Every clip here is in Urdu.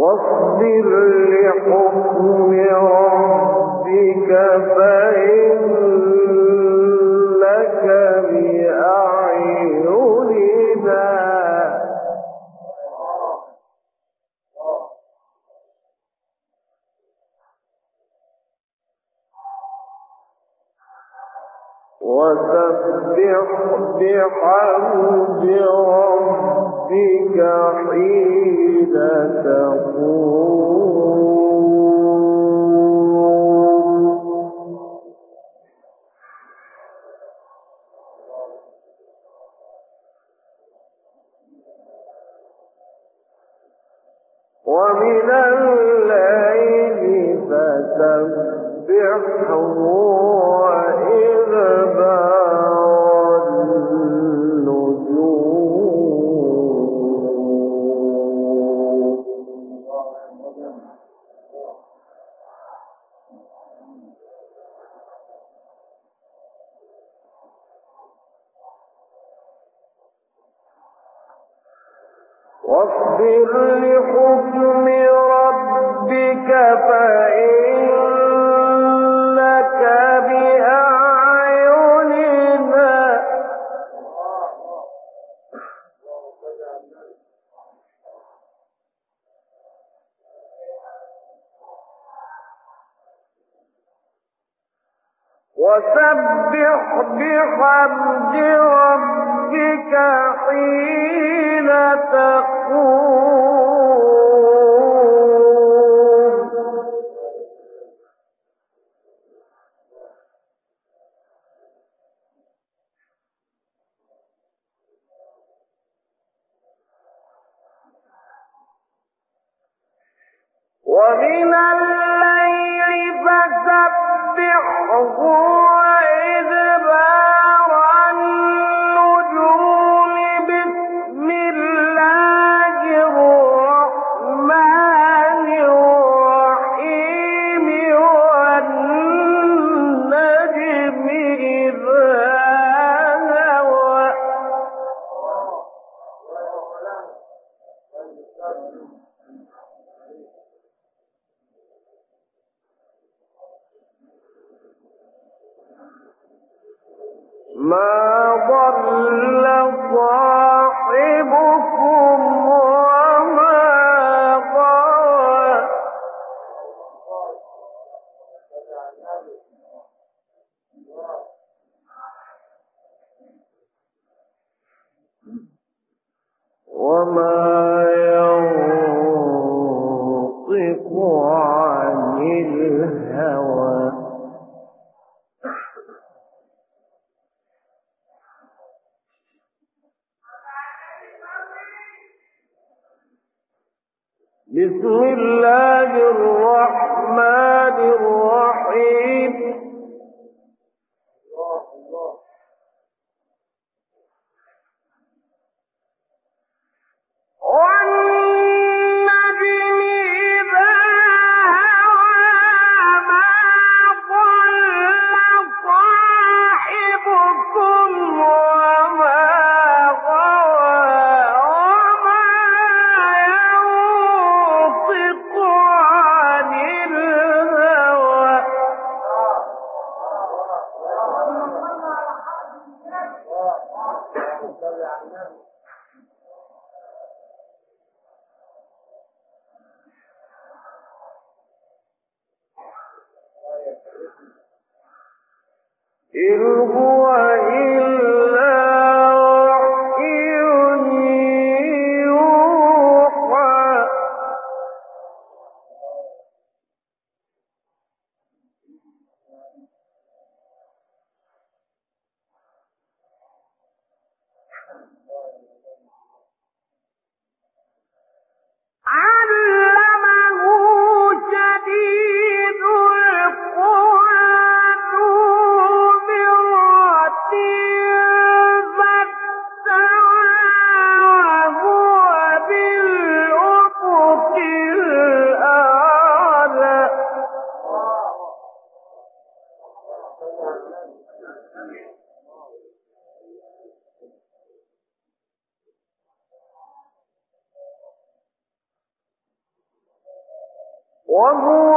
واصبر لحكم ربك فإن وإن ومن الليل فسبحه کامیاب ہوتی ہے۔ وهو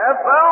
أفرأيتم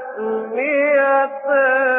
تسمية.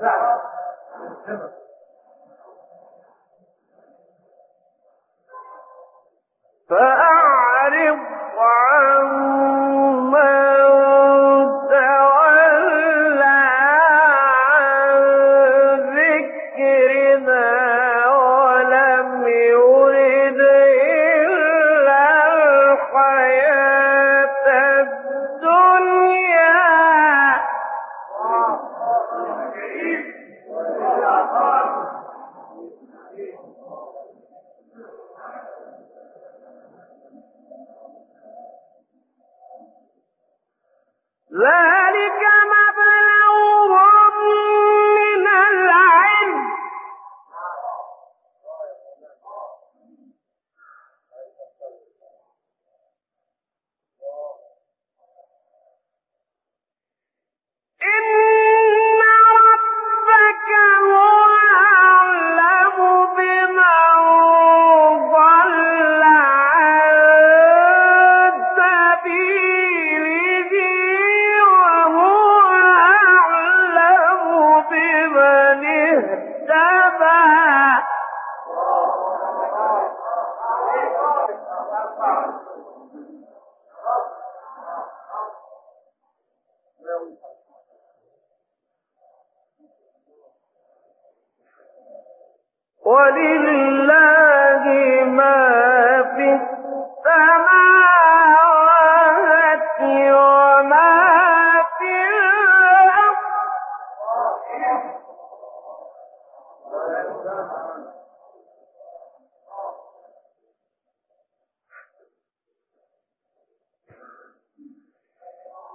فأعرض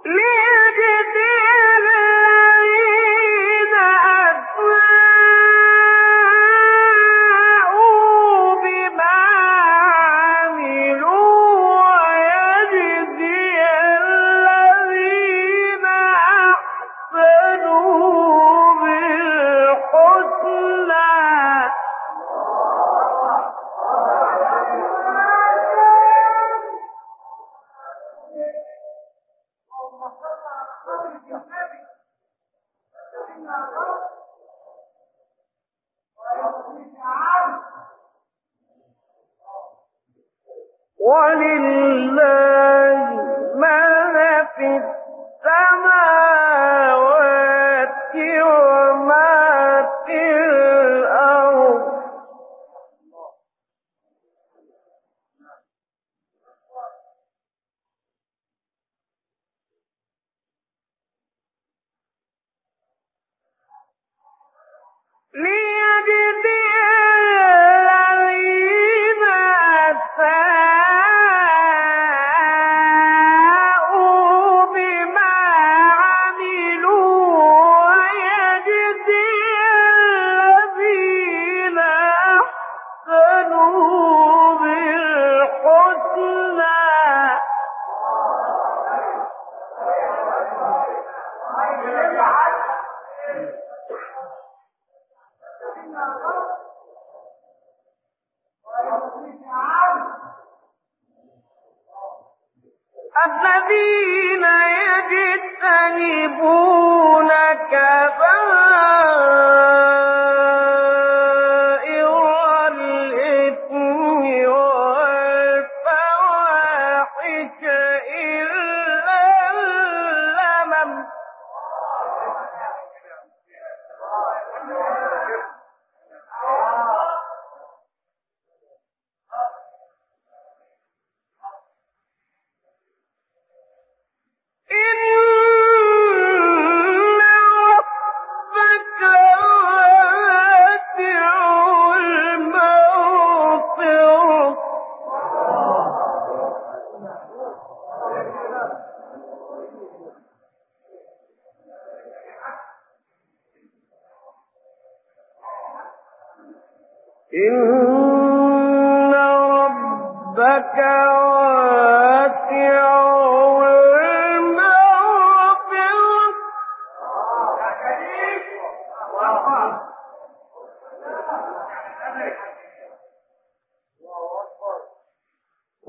ليجزي ليجزي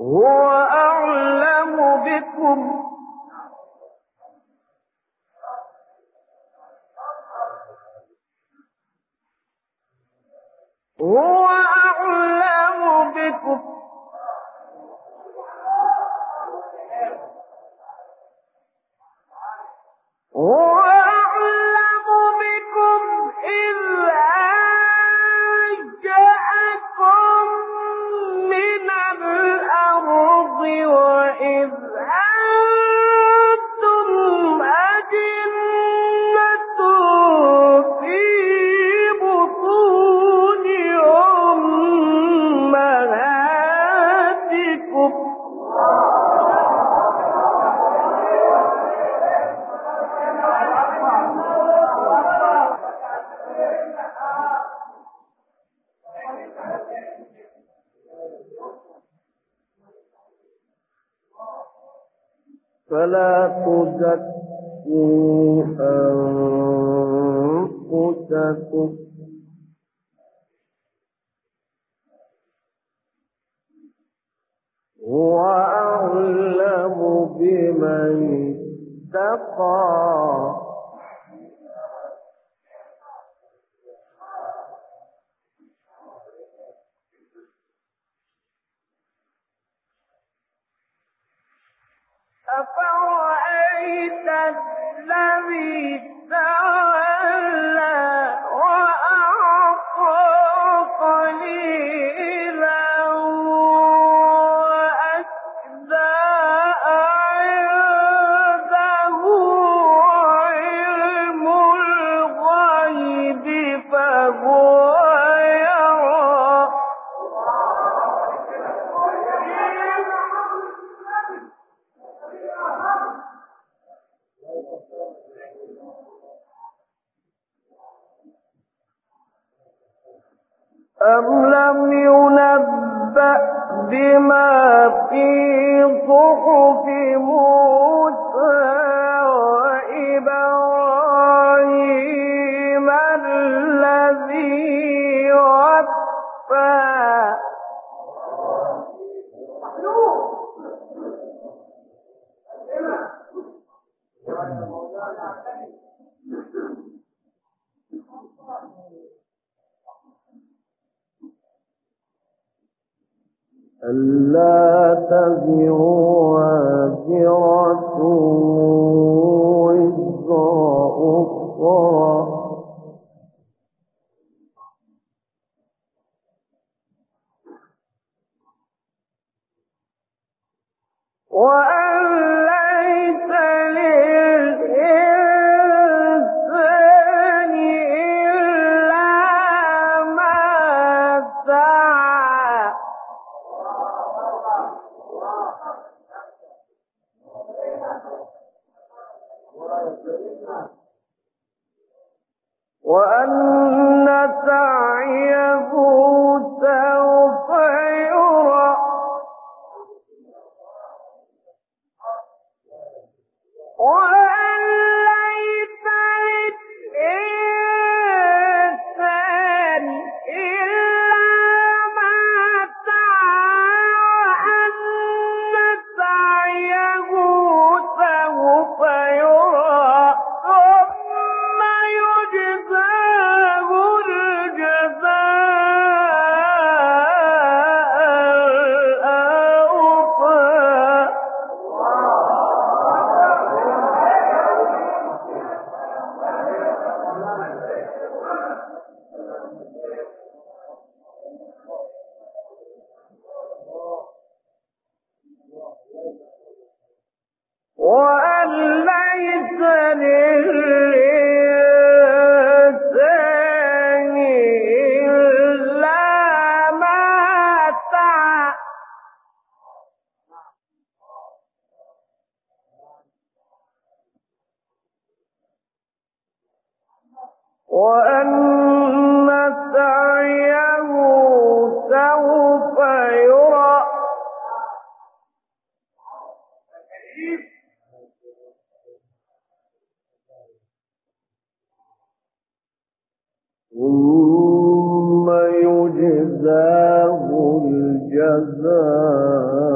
هو بكم فلا تزكوا أنفسكم وأعلم بمن اتقى وأ... العذاب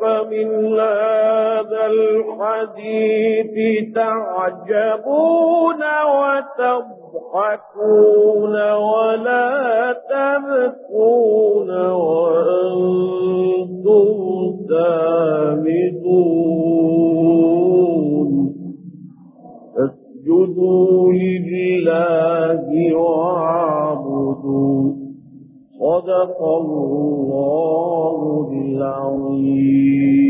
فمن هذا الحديث تعجبون وتضحكون ولا تبكون وأنتم سامدون فاسجدوا لله وعلا صدق الله العظيم.